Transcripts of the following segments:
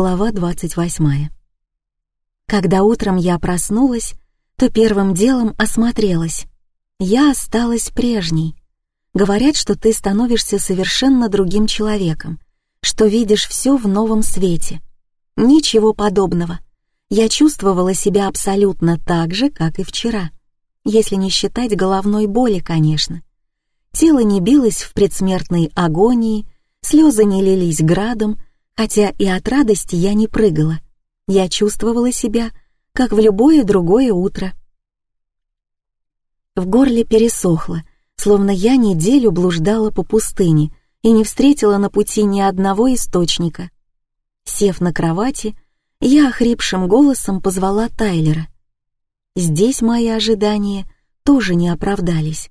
Глава 28. Когда утром я проснулась, то первым делом осмотрелась. Я осталась прежней. Говорят, что ты становишься совершенно другим человеком, что видишь все в новом свете. Ничего подобного. Я чувствовала себя абсолютно так же, как и вчера. Если не считать головной боли, конечно. Тело не билось в предсмертной агонии, слезы не лились градом, хотя и от радости я не прыгала. Я чувствовала себя, как в любое другое утро. В горле пересохло, словно я неделю блуждала по пустыне и не встретила на пути ни одного источника. Сев на кровати, я охрипшим голосом позвала Тайлера. Здесь мои ожидания тоже не оправдались.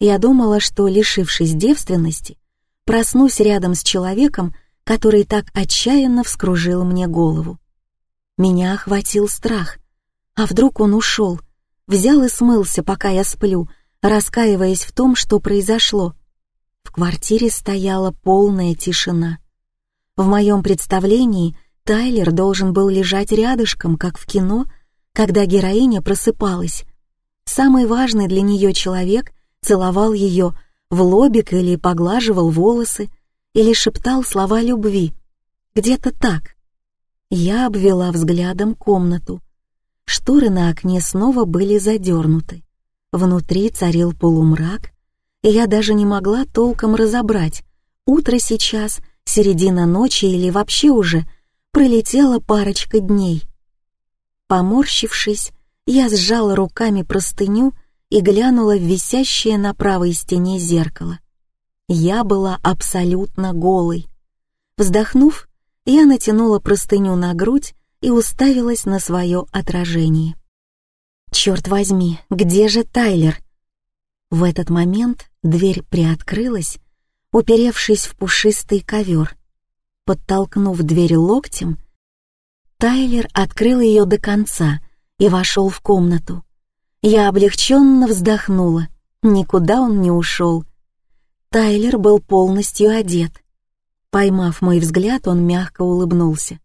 Я думала, что, лишившись девственности, проснусь рядом с человеком, который так отчаянно вскружил мне голову. Меня охватил страх. А вдруг он ушел, взял и смылся, пока я сплю, раскаиваясь в том, что произошло. В квартире стояла полная тишина. В моем представлении Тайлер должен был лежать рядышком, как в кино, когда героиня просыпалась. Самый важный для нее человек целовал ее в лобик или поглаживал волосы, или шептал слова любви. Где-то так. Я обвела взглядом комнату. Шторы на окне снова были задернуты. Внутри царил полумрак, и я даже не могла толком разобрать, утро сейчас, середина ночи или вообще уже пролетела парочка дней. Поморщившись, я сжала руками простыню и глянула в висящее на правой стене зеркало. Я была абсолютно голой. Вздохнув, я натянула простыню на грудь и уставилась на свое отражение. Черт возьми, где же Тайлер? В этот момент дверь приоткрылась, уперевшись в пушистый ковер. Подтолкнув дверь локтем, Тайлер открыл ее до конца и вошел в комнату. Я облегченно вздохнула. Никуда он не ушел. Тайлер был полностью одет. Поймав мой взгляд, он мягко улыбнулся.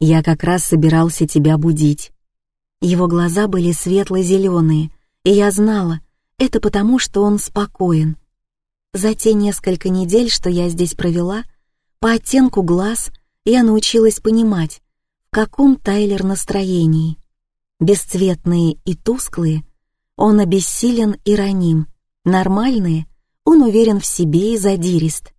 «Я как раз собирался тебя будить. Его глаза были светло-зеленые, и я знала, это потому, что он спокоен. За те несколько недель, что я здесь провела, по оттенку глаз я научилась понимать, в каком Тайлер настроении. Бесцветные и тусклые, он обессилен и раним, нормальные, он уверен в себе и задирист.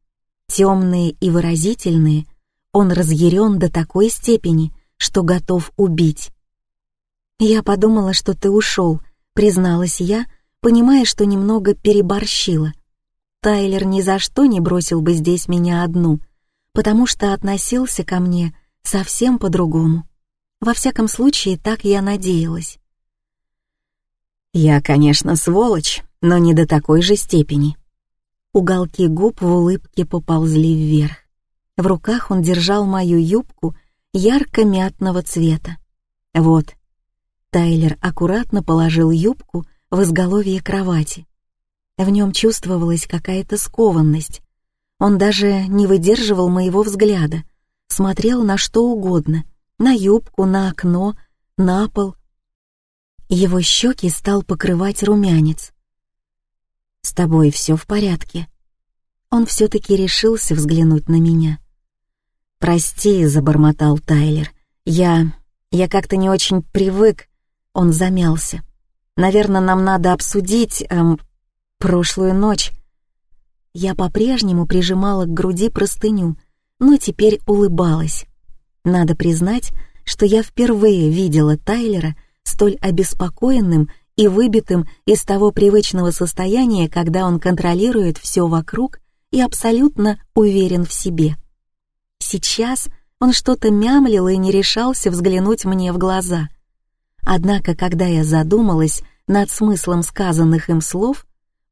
Темные и выразительные, он разъярен до такой степени, что готов убить. «Я подумала, что ты ушел», — призналась я, понимая, что немного переборщила. Тайлер ни за что не бросил бы здесь меня одну, потому что относился ко мне совсем по-другому. Во всяком случае, так я надеялась. «Я, конечно, сволочь, но не до такой же степени». Уголки губ в улыбке поползли вверх. В руках он держал мою юбку ярко-мятного цвета. «Вот, Тайлер аккуратно положил юбку в изголовье кровати. В нем чувствовалась какая-то скованность. Он даже не выдерживал моего взгляда, смотрел на что угодно, на юбку, на окно, на пол. Его щеки стал покрывать румянец. «С тобой все в порядке?» Он все-таки решился взглянуть на меня. «Прости», — забормотал Тайлер, — «я... я как-то не очень привык...» Он замялся. «Наверное, нам надо обсудить... Эм, прошлую ночь». Я по-прежнему прижимала к груди простыню, но теперь улыбалась. Надо признать, что я впервые видела Тайлера столь обеспокоенным и выбитым из того привычного состояния, когда он контролирует все вокруг и абсолютно уверен в себе. Сейчас он что-то мямлил и не решался взглянуть мне в глаза. Однако, когда я задумалась над смыслом сказанных им слов,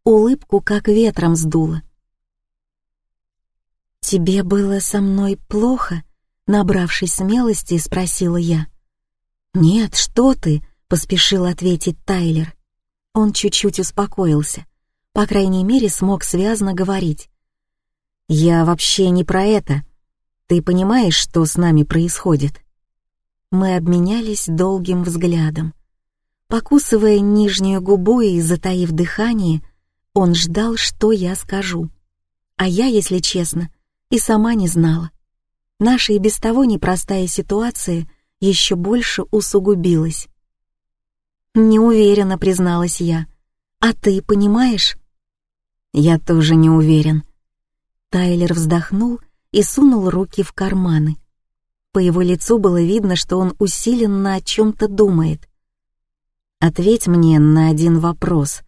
улыбку как ветром сдуло. «Тебе было со мной плохо?» — набравшись смелости, спросила я. «Нет, что ты?» — поспешил ответить Тайлер. Он чуть-чуть успокоился, по крайней мере, смог связно говорить. «Я вообще не про это. Ты понимаешь, что с нами происходит?» Мы обменялись долгим взглядом. Покусывая нижнюю губу и затаив дыхание, он ждал, что я скажу. А я, если честно, и сама не знала. Наша и без того непростая ситуация еще больше усугубилась. «Не призналась я. «А ты понимаешь?» «Я тоже не уверен». Тайлер вздохнул и сунул руки в карманы. По его лицу было видно, что он усиленно о чем-то думает. «Ответь мне на один вопрос.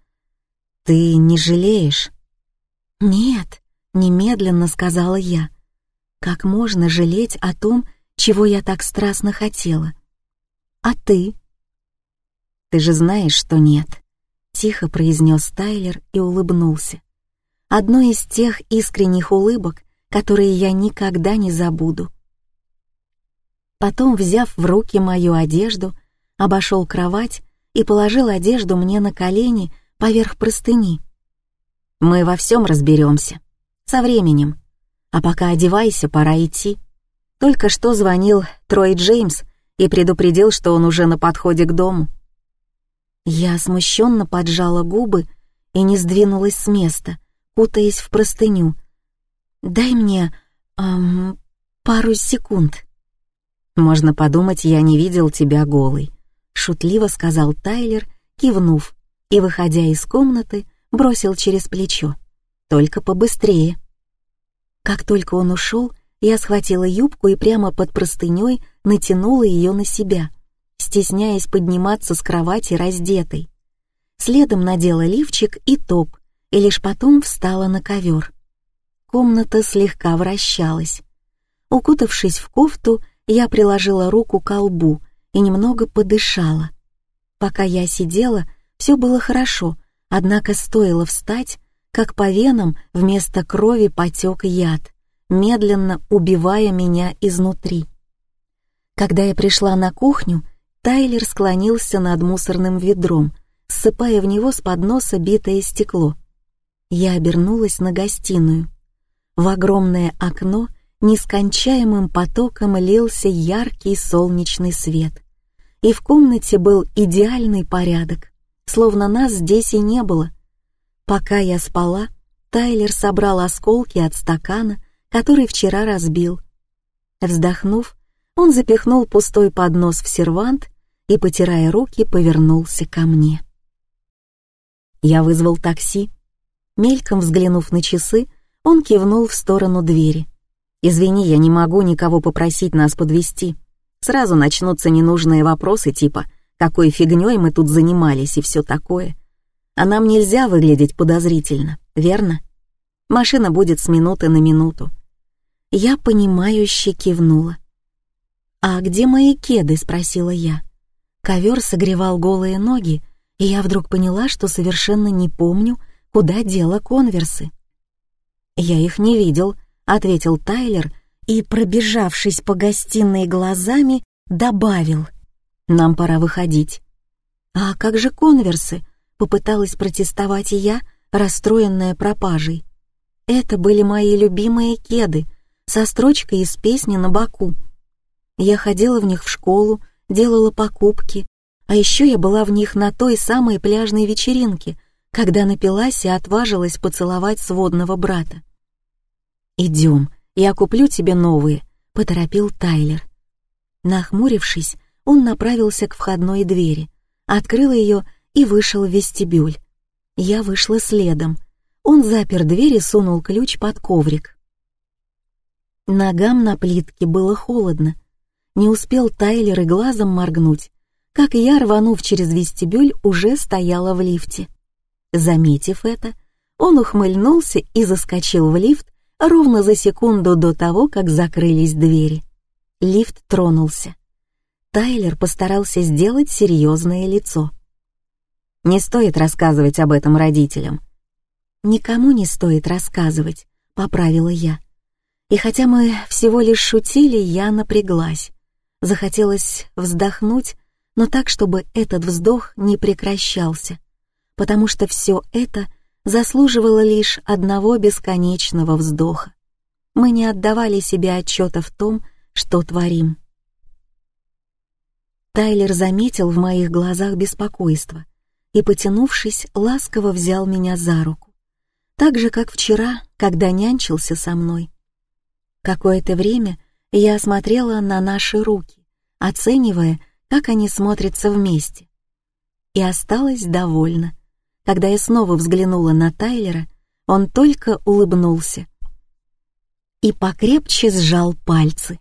Ты не жалеешь?» «Нет», — немедленно сказала я. «Как можно жалеть о том, чего я так страстно хотела? А ты?» «Ты же знаешь, что нет», — тихо произнес Тайлер и улыбнулся. Одной из тех искренних улыбок, которые я никогда не забуду. Потом, взяв в руки мою одежду, обошел кровать и положил одежду мне на колени поверх простыни. «Мы во всем разберемся. Со временем. А пока одевайся, пора идти». Только что звонил Трой Джеймс и предупредил, что он уже на подходе к дому. Я смущенно поджала губы и не сдвинулась с места, кутаясь в простыню. «Дай мне эм, пару секунд». «Можно подумать, я не видел тебя голой», — шутливо сказал Тайлер, кивнув, и, выходя из комнаты, бросил через плечо. «Только побыстрее». Как только он ушел, я схватила юбку и прямо под простыней натянула ее на себя, стесняясь подниматься с кровати раздетой. Следом надела лифчик и топ, и лишь потом встала на ковер. Комната слегка вращалась. Укутавшись в кофту, я приложила руку к лбу и немного подышала. Пока я сидела, все было хорошо, однако стоило встать, как по венам вместо крови потек яд, медленно убивая меня изнутри. Когда я пришла на кухню, Тайлер склонился над мусорным ведром, ссыпая в него с подноса битое стекло. Я обернулась на гостиную. В огромное окно нескончаемым потоком лился яркий солнечный свет. И в комнате был идеальный порядок, словно нас здесь и не было. Пока я спала, Тайлер собрал осколки от стакана, который вчера разбил. Вздохнув, он запихнул пустой поднос в сервант и, потирая руки, повернулся ко мне. Я вызвал такси. Мельком взглянув на часы, он кивнул в сторону двери. «Извини, я не могу никого попросить нас подвести. Сразу начнутся ненужные вопросы типа «какой фигней мы тут занимались» и все такое. А нам нельзя выглядеть подозрительно, верно? Машина будет с минуты на минуту». Я понимающе кивнула. «А где мои кеды?» — спросила я. Ковер согревал голые ноги, и я вдруг поняла, что совершенно не помню, куда дела конверсы. «Я их не видел», — ответил Тайлер и, пробежавшись по гостиной глазами, добавил. «Нам пора выходить». «А как же конверсы?» — попыталась протестовать я, расстроенная пропажей. Это были мои любимые кеды со строчкой из песни на боку. Я ходила в них в школу, делала покупки, а еще я была в них на той самой пляжной вечеринке, когда напилась и отважилась поцеловать сводного брата. «Идем, я куплю тебе новые», — поторопил Тайлер. Нахмурившись, он направился к входной двери, открыл ее и вышел в вестибюль. Я вышла следом. Он запер дверь и сунул ключ под коврик. Ногам на плитке было холодно. Не успел Тайлер и глазом моргнуть, как я, рванув через вестибюль, уже стояла в лифте. Заметив это, он ухмыльнулся и заскочил в лифт ровно за секунду до того, как закрылись двери. Лифт тронулся. Тайлер постарался сделать серьезное лицо. «Не стоит рассказывать об этом родителям». «Никому не стоит рассказывать», — поправила я. И хотя мы всего лишь шутили, я напряглась. Захотелось вздохнуть, но так, чтобы этот вздох не прекращался, потому что все это заслуживало лишь одного бесконечного вздоха. мы не отдавали себе отчета в том, что творим. Тайлер заметил в моих глазах беспокойство и, потянувшись, ласково взял меня за руку. Так же, как вчера, когда нянчился со мной. Какое-то время я осмотрела на наши руки, оценивая, как они смотрятся вместе. И осталась довольна. Когда я снова взглянула на Тайлера, он только улыбнулся и покрепче сжал пальцы.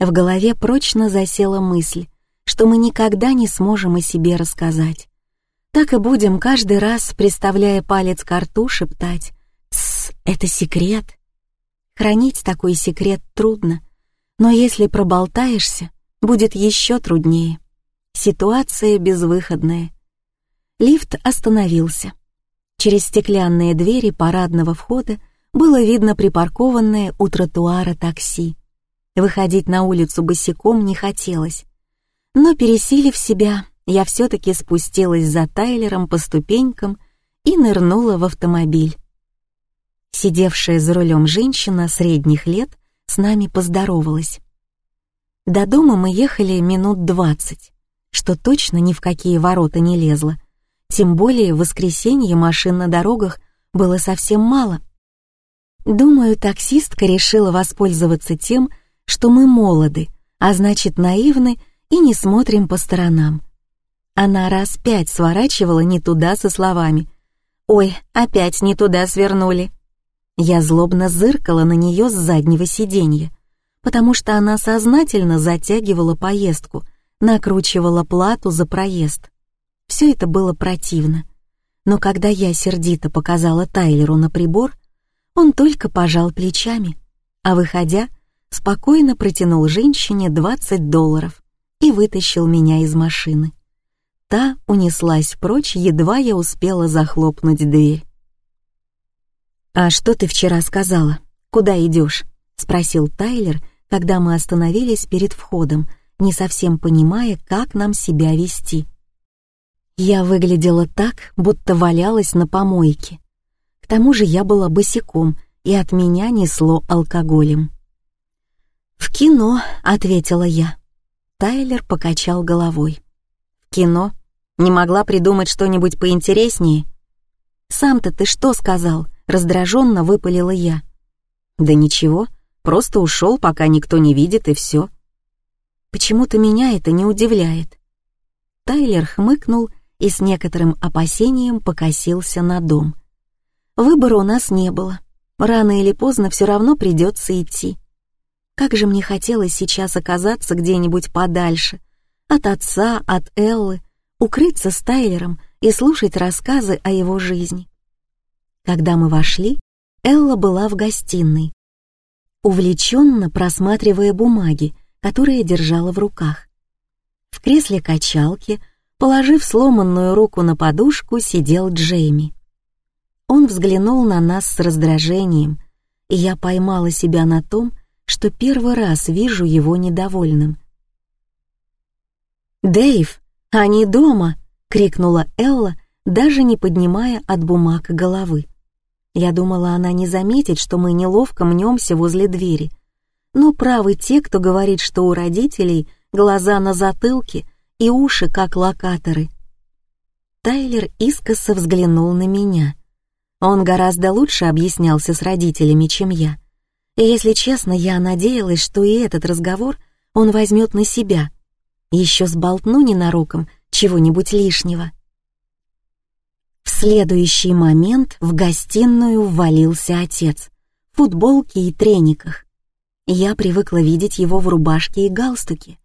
В голове прочно засела мысль, что мы никогда не сможем о себе рассказать. Так и будем каждый раз, приставляя палец к рту, шептать «Тсс, это секрет». Хранить такой секрет трудно, но если проболтаешься, будет еще труднее. Ситуация безвыходная. Лифт остановился. Через стеклянные двери парадного входа было видно припаркованное у тротуара такси. Выходить на улицу босиком не хотелось. Но, пересилив себя, я все-таки спустилась за Тайлером по ступенькам и нырнула в автомобиль. Сидевшая за рулем женщина средних лет с нами поздоровалась. До дома мы ехали минут двадцать, что точно ни в какие ворота не лезло. Тем более в воскресенье машин на дорогах было совсем мало. Думаю, таксистка решила воспользоваться тем, что мы молоды, а значит наивны и не смотрим по сторонам. Она раз пять сворачивала не туда со словами «Ой, опять не туда свернули». Я злобно зыркала на нее с заднего сиденья, потому что она сознательно затягивала поездку, накручивала плату за проезд. Все это было противно. Но когда я сердито показала Тайлеру на прибор, он только пожал плечами, а выходя, спокойно протянул женщине 20 долларов и вытащил меня из машины. Та унеслась прочь, едва я успела захлопнуть дверь. «А что ты вчера сказала? Куда идешь?» — спросил Тайлер, когда мы остановились перед входом, не совсем понимая, как нам себя вести. Я выглядела так, будто валялась на помойке. К тому же я была босиком, и от меня несло алкоголем. «В кино», — ответила я. Тайлер покачал головой. «В кино? Не могла придумать что-нибудь поинтереснее?» «Сам-то ты что сказал?» — раздраженно выпалила я. «Да ничего, просто ушел, пока никто не видит, и все». «Почему-то меня это не удивляет». Тайлер хмыкнул и с некоторым опасением покосился на дом. «Выбора у нас не было. Рано или поздно все равно придется идти. Как же мне хотелось сейчас оказаться где-нибудь подальше. От отца, от Эллы, укрыться с Тайлером и слушать рассказы о его жизни. Когда мы вошли, Элла была в гостиной, увлеченно просматривая бумаги, которые держала в руках. В кресле качалки, положив сломанную руку на подушку, сидел Джейми. Он взглянул на нас с раздражением, и я поймала себя на том, что первый раз вижу его недовольным. «Дэйв, они дома!» — крикнула Элла, даже не поднимая от бумаг головы. Я думала, она не заметит, что мы неловко мнемся возле двери. Но правы те, кто говорит, что у родителей глаза на затылке и уши, как локаторы. Тайлер искоса взглянул на меня. Он гораздо лучше объяснялся с родителями, чем я. И если честно, я надеялась, что и этот разговор он возьмет на себя. Еще сболтну ненароком чего-нибудь лишнего. В следующий момент в гостиную ввалился отец, в футболке и трениках. Я привыкла видеть его в рубашке и галстуке.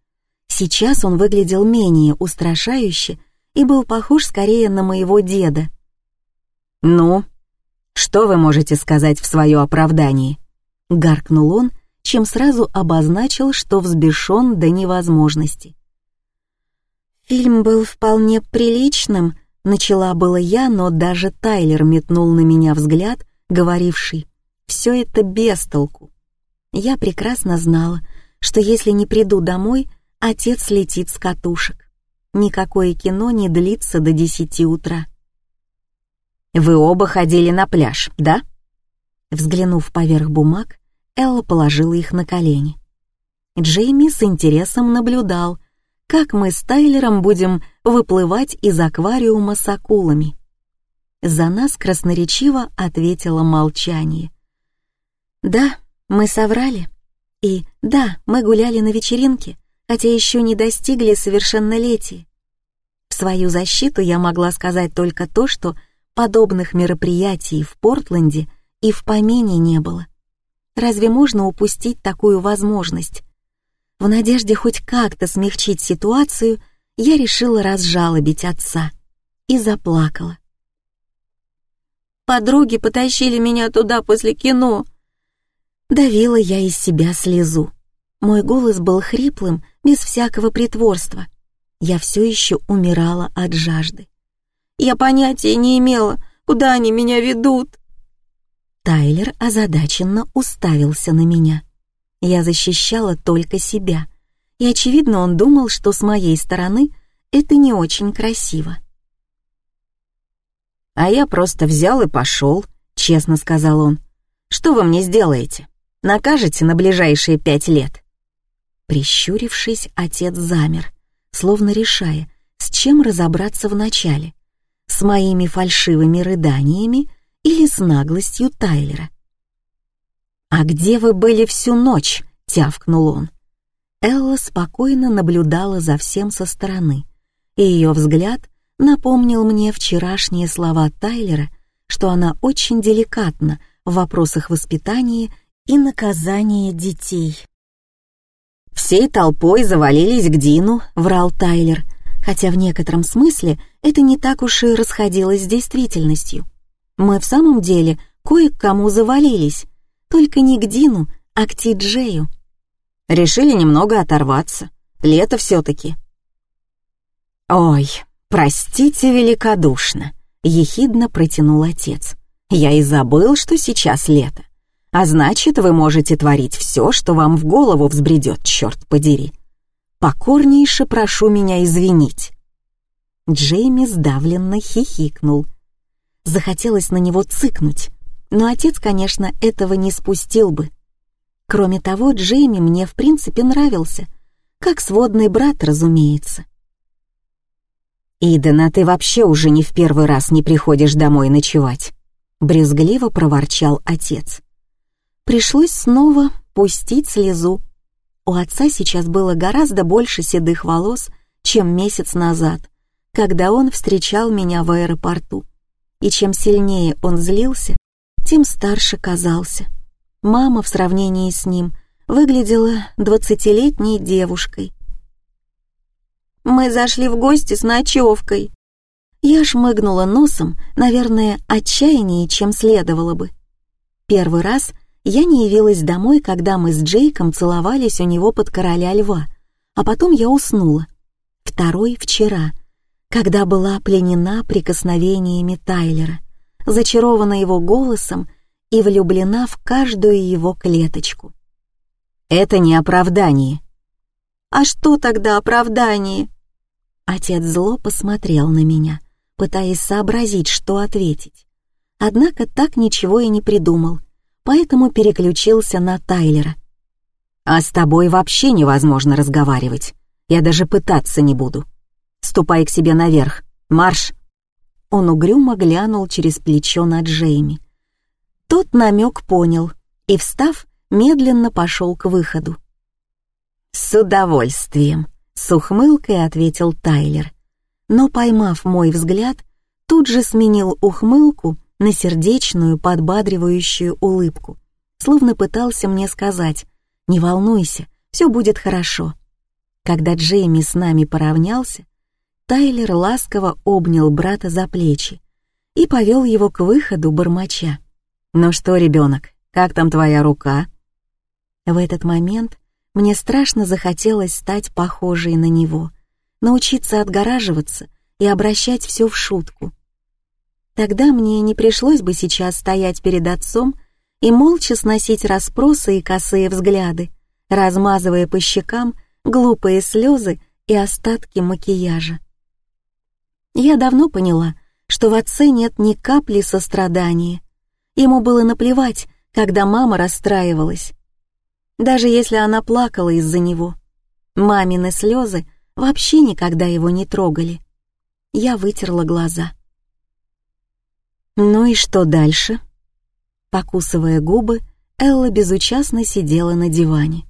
Сейчас он выглядел менее устрашающе и был похож скорее на моего деда. «Ну, что вы можете сказать в свое оправдание?» гаркнул он, чем сразу обозначил, что взбешен до невозможности. Фильм был вполне приличным, начала было я, но даже Тайлер метнул на меня взгляд, говоривший «все это без толку». Я прекрасно знала, что если не приду домой, отец летит с катушек. Никакое кино не длится до десяти утра. «Вы оба ходили на пляж, да?» Взглянув поверх бумаг, Элла положила их на колени. Джейми с интересом наблюдал, как мы с Тайлером будем выплывать из аквариума с акулами. За нас красноречиво ответило молчание. «Да, мы соврали. И да, мы гуляли на вечеринке, хотя еще не достигли совершеннолетия. В свою защиту я могла сказать только то, что подобных мероприятий в Портленде и в помине не было. Разве можно упустить такую возможность? В надежде хоть как-то смягчить ситуацию, я решила разжалобить отца и заплакала. Подруги потащили меня туда после кино. Давила я из себя слезу. Мой голос был хриплым, без всякого притворства. Я все еще умирала от жажды. Я понятия не имела, куда они меня ведут. Тайлер озадаченно уставился на меня. Я защищала только себя, и, очевидно, он думал, что с моей стороны это не очень красиво. «А я просто взял и пошел», — честно сказал он. «Что вы мне сделаете? Накажете на ближайшие пять лет?» Прищурившись, отец замер, словно решая, с чем разобраться вначале — с моими фальшивыми рыданиями или с наглостью Тайлера. «А где вы были всю ночь?» — тявкнул он. Элла спокойно наблюдала за всем со стороны, и ее взгляд напомнил мне вчерашние слова Тайлера, что она очень деликатна в вопросах воспитания и наказания детей. «Всей толпой завалились к Дину», — врал Тайлер, хотя в некотором смысле это не так уж и расходилось с действительностью. Мы в самом деле кое к кому завалились, только не к Дину, а к Ти-Джею. Решили немного оторваться. Лето все-таки. «Ой, простите великодушно», — ехидно протянул отец. «Я и забыл, что сейчас лето. А значит, вы можете творить все, что вам в голову взбредет, черт подери. Покорнейше прошу меня извинить». Джейми сдавленно хихикнул. Захотелось на него цыкнуть, но отец, конечно, этого не спустил бы. Кроме того, Джейми мне в принципе нравился, как сводный брат, разумеется. «Иден, а ты вообще уже не в первый раз не приходишь домой ночевать», — брезгливо проворчал отец. Пришлось снова пустить слезу. У отца сейчас было гораздо больше седых волос, чем месяц назад, когда он встречал меня в аэропорту. И чем сильнее он злился, тем старше казался. Мама в сравнении с ним выглядела двадцатилетней девушкой. «Мы зашли в гости с ночевкой». Я шмыгнула носом, наверное, отчаяннее, чем следовало бы. Первый раз я не явилась домой, когда мы с Джейком целовались у него под короля льва, а потом я уснула. Второй — вчера, когда была пленена прикосновениями Тайлера, зачарована его голосом и влюблена в каждую его клеточку. «Это не оправдание». «А что тогда оправдание?» Отец зло посмотрел на меня, пытаясь сообразить, что ответить. Однако так ничего и не придумал — поэтому переключился на Тайлера. «А с тобой вообще невозможно разговаривать. Я даже пытаться не буду. Ступай к себе наверх. Марш!» Он угрюмо глянул через плечо на Джейми. Тот намек понял и, встав, медленно пошел к выходу. «С удовольствием», — с ухмылкой ответил Тайлер. Но, поймав мой взгляд, тут же сменил ухмылку на сердечную, подбадривающую улыбку, словно пытался мне сказать «Не волнуйся, все будет хорошо». Когда Джейми с нами поравнялся, Тайлер ласково обнял брата за плечи и повел его к выходу бормоча. «Ну что, ребенок, как там твоя рука?» В этот момент мне страшно захотелось стать похожей на него, научиться отгораживаться и обращать все в шутку. Тогда мне не пришлось бы сейчас стоять перед отцом и молча сносить расспросы и косые взгляды, размазывая по щекам глупые слезы и остатки макияжа. Я давно поняла, что в отце нет ни капли сострадания. Ему было наплевать, когда мама расстраивалась, даже если она плакала из-за него. Мамины слезы вообще никогда его не трогали. Я вытерла глаза. «Ну и что дальше?» Покусывая губы, Элла безучастно сидела на диване.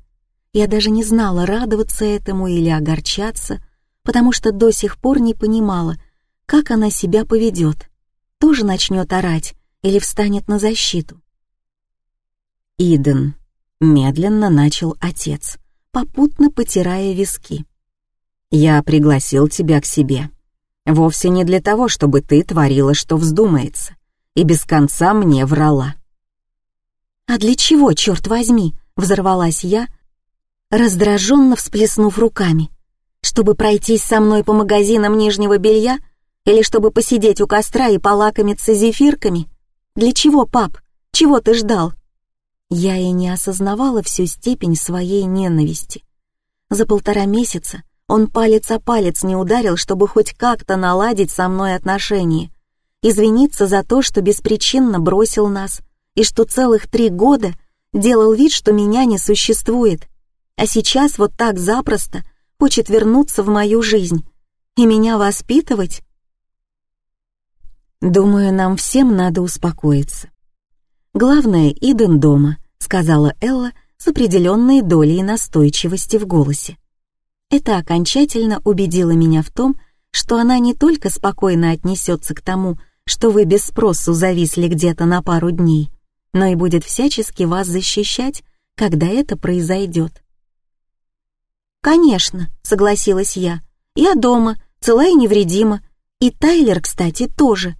Я даже не знала, радоваться этому или огорчаться, потому что до сих пор не понимала, как она себя поведет. Тоже начнет орать или встанет на защиту. «Иден», — медленно начал отец, попутно потирая виски. «Я пригласил тебя к себе. Вовсе не для того, чтобы ты творила, что вздумается, и без конца мне врала». «А для чего, черт возьми?» — взорвалась я, раздраженно всплеснув руками. «Чтобы пройтись со мной по магазинам нижнего белья или чтобы посидеть у костра и полакомиться зефирками? Для чего, пап? Чего ты ждал?» Я и не осознавала всю степень своей ненависти. За полтора месяца он палец о палец не ударил, чтобы хоть как-то наладить со мной отношения, извиниться за то, что беспричинно бросил нас, и что целых три года делал вид, что меня не существует, а сейчас вот так запросто хочет вернуться в мою жизнь и меня воспитывать? Думаю, нам всем надо успокоиться. Главное, Иден дома, сказала Элла с определенной долей настойчивости в голосе. Это окончательно убедило меня в том, что она не только спокойно отнесется к тому, что вы без спросу зависли где-то на пару дней, но и будет всячески вас защищать, когда это произойдет. «Конечно», — согласилась я, — «я дома, цела и невредима, и Тайлер, кстати, тоже.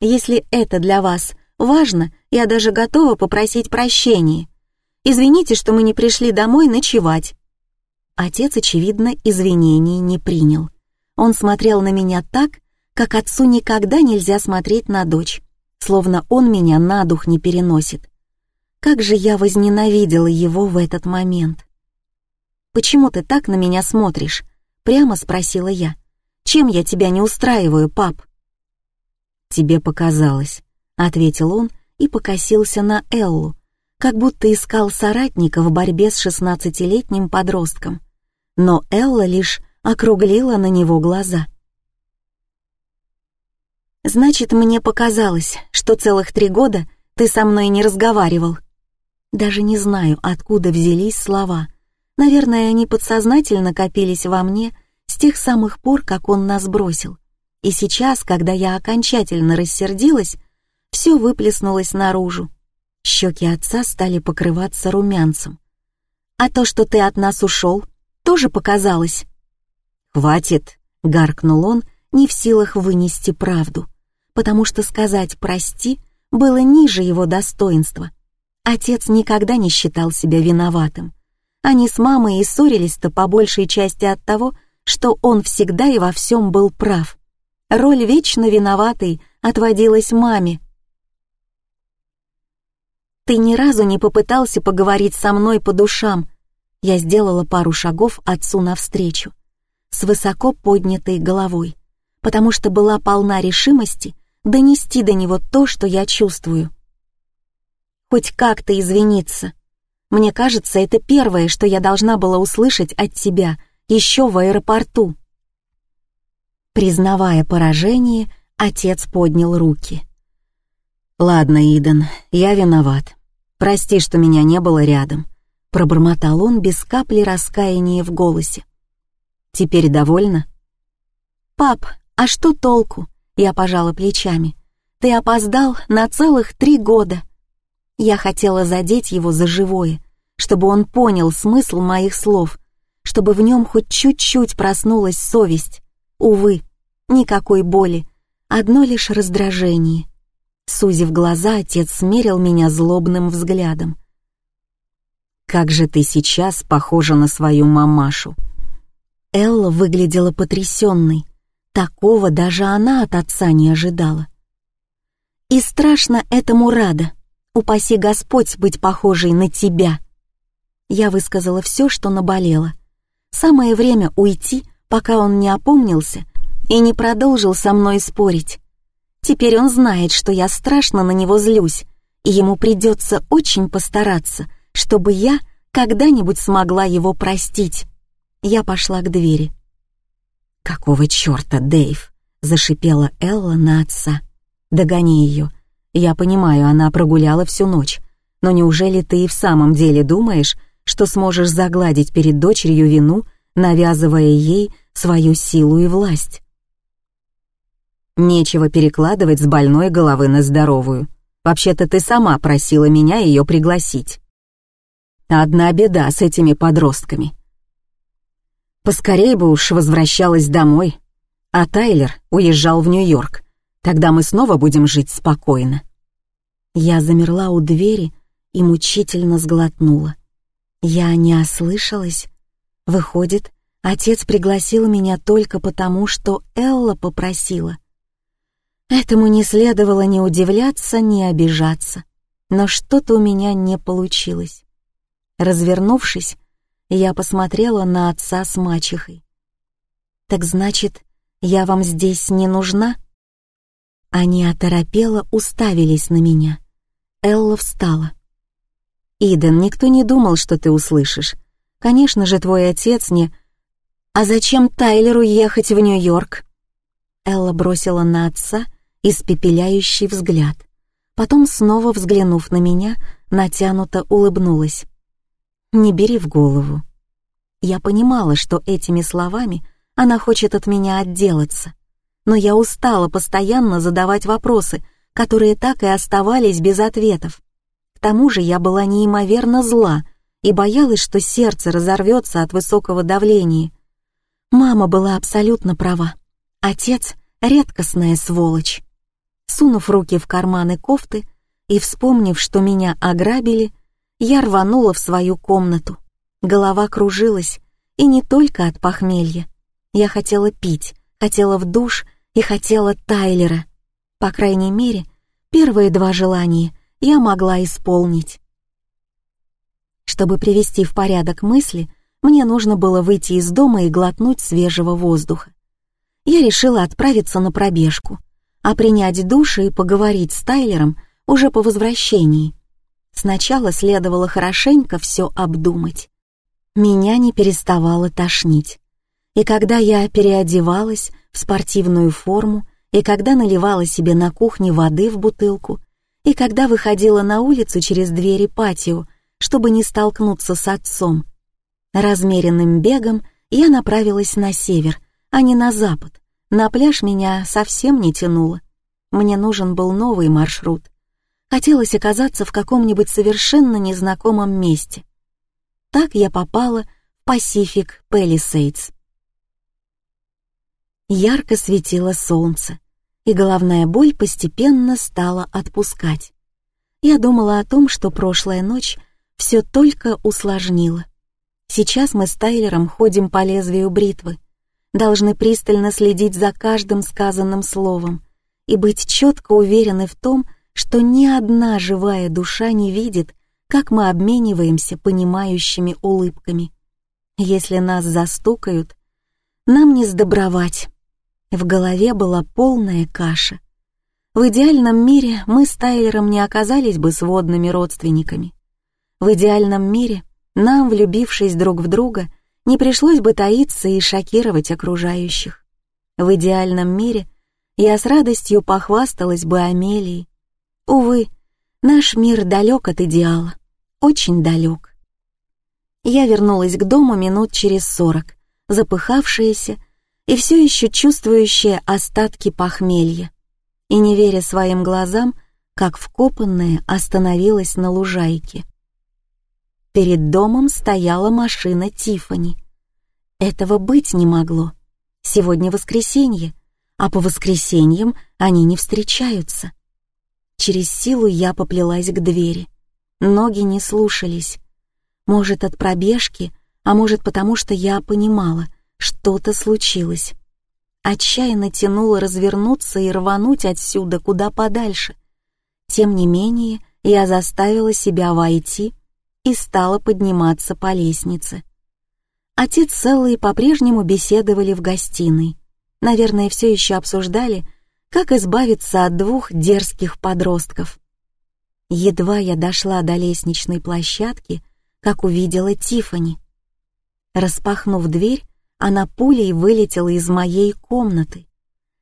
Если это для вас важно, я даже готова попросить прощения. Извините, что мы не пришли домой ночевать». Отец, очевидно, извинений не принял. Он смотрел на меня так, как отцу никогда нельзя смотреть на дочь, словно он меня на дух не переносит. Как же я возненавидела его в этот момент. «Почему ты так на меня смотришь?» — прямо спросила я. «Чем я тебя не устраиваю, пап?» «Тебе показалось», — ответил он и покосился на Эллу, как будто искал соратника в борьбе с шестнадцатилетним подростком. Но Элла лишь округлила на него глаза — Значит, мне показалось, что целых три года ты со мной не разговаривал. Даже не знаю, откуда взялись слова. Наверное, они подсознательно копились во мне с тех самых пор, как он нас бросил. И сейчас, когда я окончательно рассердилась, все выплеснулось наружу. Щеки отца стали покрываться румянцем. «А то, что ты от нас ушел, тоже показалось?» «Хватит!» — гаркнул он, не в силах вынести правду потому что сказать «прости» было ниже его достоинства. Отец никогда не считал себя виноватым. Они с мамой и ссорились-то по большей части от того, что он всегда и во всем был прав. Роль вечно виноватой отводилась маме. «Ты ни разу не попытался поговорить со мной по душам», я сделала пару шагов отцу навстречу, с высоко поднятой головой, потому что была полна решимости донести до него то, что я чувствую. Хоть как-то извиниться. Мне кажется, это первое, что я должна была услышать от тебя еще в аэропорту. Признавая поражение, отец поднял руки. «Ладно, Иден, я виноват. Прости, что меня не было рядом», — пробормотал он без капли раскаяния в голосе. «Теперь довольна?» «Пап, а что толку? Я пожала плечами. «Ты опоздал на целых три года». Я хотела задеть его за живое, чтобы он понял смысл моих слов, чтобы в нем хоть чуть-чуть проснулась совесть. Увы, никакой боли, одно лишь раздражение. Сузив глаза, отец смерил меня злобным взглядом. «Как же ты сейчас похожа на свою мамашу!» Элла выглядела потрясенной, Такого даже она от отца не ожидала. И страшно этому рада. Упаси Господь быть похожей на тебя. Я высказала все, что наболело. Самое время уйти, пока он не опомнился и не продолжил со мной спорить. Теперь он знает, что я страшно на него злюсь, и ему придется очень постараться, чтобы я когда-нибудь смогла его простить. Я пошла к двери. «Какого черта, Дэйв?» — зашипела Элла на отца. «Догони ее. Я понимаю, она прогуляла всю ночь. Но неужели ты и в самом деле думаешь, что сможешь загладить перед дочерью вину, навязывая ей свою силу и власть?» «Нечего перекладывать с больной головы на здоровую. Вообще-то ты сама просила меня ее пригласить». Одна беда с этими подростками. Поскорей бы уж возвращалась домой, а Тайлер уезжал в Нью-Йорк. Тогда мы снова будем жить спокойно. Я замерла у двери и мучительно сглотнула. Я не ослышалась. Выходит, отец пригласил меня только потому, что Элла попросила. Этому не следовало ни удивляться, ни обижаться. Но что-то у меня не получилось. Развернувшись, я посмотрела на отца с мачехой. «Так значит, я вам здесь не нужна?» Они оторопело уставились на меня. Элла встала. «Иден, никто не думал, что ты услышишь. Конечно же, твой отец не...» «А зачем Тайлеру ехать в Нью-Йорк?» Элла бросила на отца испепеляющий взгляд. Потом, снова взглянув на меня, натянуто улыбнулась. «Не бери в голову». Я понимала, что этими словами она хочет от меня отделаться. Но я устала постоянно задавать вопросы, которые так и оставались без ответов. К тому же я была неимоверно зла и боялась, что сердце разорвется от высокого давления. Мама была абсолютно права. Отец — редкостная сволочь. Сунув руки в карманы кофты и вспомнив, что меня ограбили, я рванула в свою комнату. Голова кружилась, и не только от похмелья. Я хотела пить, хотела в душ и хотела Тайлера. По крайней мере, первые два желания я могла исполнить. Чтобы привести в порядок мысли, мне нужно было выйти из дома и глотнуть свежего воздуха. Я решила отправиться на пробежку, а принять душ и поговорить с Тайлером уже по возвращении. Сначала следовало хорошенько все обдумать. Меня не переставало тошнить. И когда я переодевалась в спортивную форму, и когда наливала себе на кухне воды в бутылку, и когда выходила на улицу через двери патио, чтобы не столкнуться с отцом, размеренным бегом я направилась на север, а не на запад. На пляж меня совсем не тянуло. Мне нужен был новый маршрут. Хотелось оказаться в каком-нибудь совершенно незнакомом месте. Так я попала в Pacific Palisades. Ярко светило солнце, и головная боль постепенно стала отпускать. Я думала о том, что прошлая ночь все только усложнила. Сейчас мы с Тайлером ходим по лезвию бритвы, должны пристально следить за каждым сказанным словом и быть четко уверены в том, что ни одна живая душа не видит, как мы обмениваемся понимающими улыбками. Если нас застукают, нам не сдобровать. В голове была полная каша. В идеальном мире мы с Тайлером не оказались бы сводными родственниками. В идеальном мире нам, влюбившись друг в друга, не пришлось бы таиться и шокировать окружающих. В идеальном мире я с радостью похвасталась бы Амелией, Увы, наш мир далек от идеала, очень далек. Я вернулась к дому минут через сорок, запыхавшаяся и все еще чувствующая остатки похмелья, и, не веря своим глазам, как вкопанная остановилась на лужайке. Перед домом стояла машина Тифани. Этого быть не могло. Сегодня воскресенье, а по воскресеньям они не встречаются. Через силу я поплелась к двери. Ноги не слушались. Может, от пробежки, а может, потому что я понимала, что-то случилось. Отчаянно тянуло развернуться и рвануть отсюда куда подальше. Тем не менее, я заставила себя войти и стала подниматься по лестнице. Отец с Эллой по-прежнему беседовали в гостиной. Наверное, все еще обсуждали, как избавиться от двух дерзких подростков. Едва я дошла до лестничной площадки, как увидела Тифани. Распахнув дверь, она пулей вылетела из моей комнаты.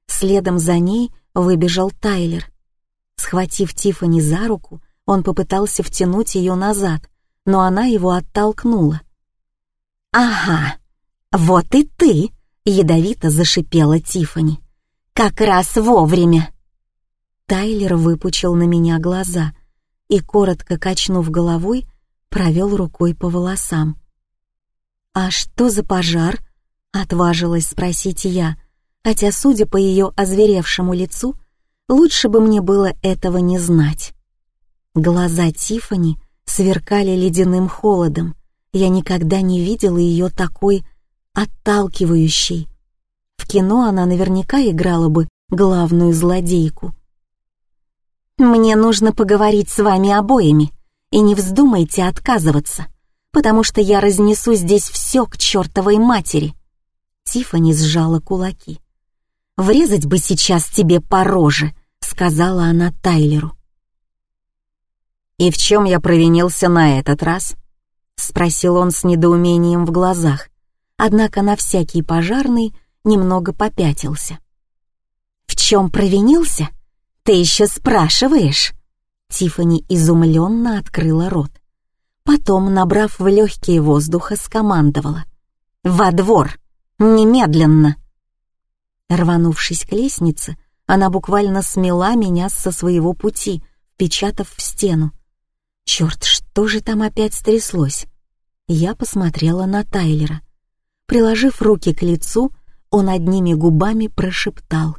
Следом за ней выбежал Тайлер. Схватив Тифани за руку, он попытался втянуть ее назад, но она его оттолкнула. «Ага, вот и ты!» — ядовито зашипела Тифани. «Как раз вовремя!» Тайлер выпучил на меня глаза и, коротко качнув головой, провел рукой по волосам. «А что за пожар?» — отважилась спросить я, хотя, судя по ее озверевшему лицу, лучше бы мне было этого не знать. Глаза Тифани сверкали ледяным холодом. Я никогда не видела ее такой отталкивающей. В кино она наверняка играла бы главную злодейку. «Мне нужно поговорить с вами обоими, и не вздумайте отказываться, потому что я разнесу здесь все к чертовой матери». Тифани сжала кулаки. «Врезать бы сейчас тебе по роже», — сказала она Тайлеру. «И в чем я провинился на этот раз?» — спросил он с недоумением в глазах, однако на всякий пожарный немного попятился. «В чем провинился? Ты еще спрашиваешь?» Тифани изумленно открыла рот. Потом, набрав в легкие воздуха, скомандовала. «Во двор! Немедленно!» Рванувшись к лестнице, она буквально смела меня со своего пути, впечатав в стену. Черт, что же там опять стряслось? Я посмотрела на Тайлера. Приложив руки к лицу, он одними губами прошептал